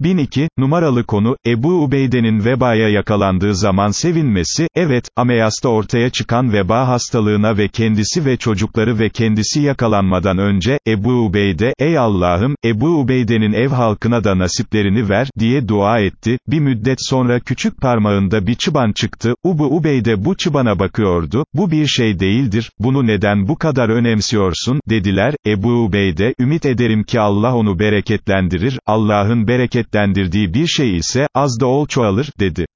1002, numaralı konu, Ebu Ubeyde'nin vebaya yakalandığı zaman sevinmesi, evet, Ameyas'ta ortaya çıkan veba hastalığına ve kendisi ve çocukları ve kendisi yakalanmadan önce, Ebu Ubeyde, ey Allah'ım, Ebu Ubeyde'nin ev halkına da nasiplerini ver, diye dua etti, bir müddet sonra küçük parmağında bir çıban çıktı, Ubu Ubeyde bu çıbana bakıyordu, bu bir şey değildir, bunu neden bu kadar önemsiyorsun, dediler, Ebu Ubeyde, ümit ederim ki Allah onu bereketlendirir, Allah'ın bereketlendirdiği bir şey ise, az da ol çoğalır, dedi.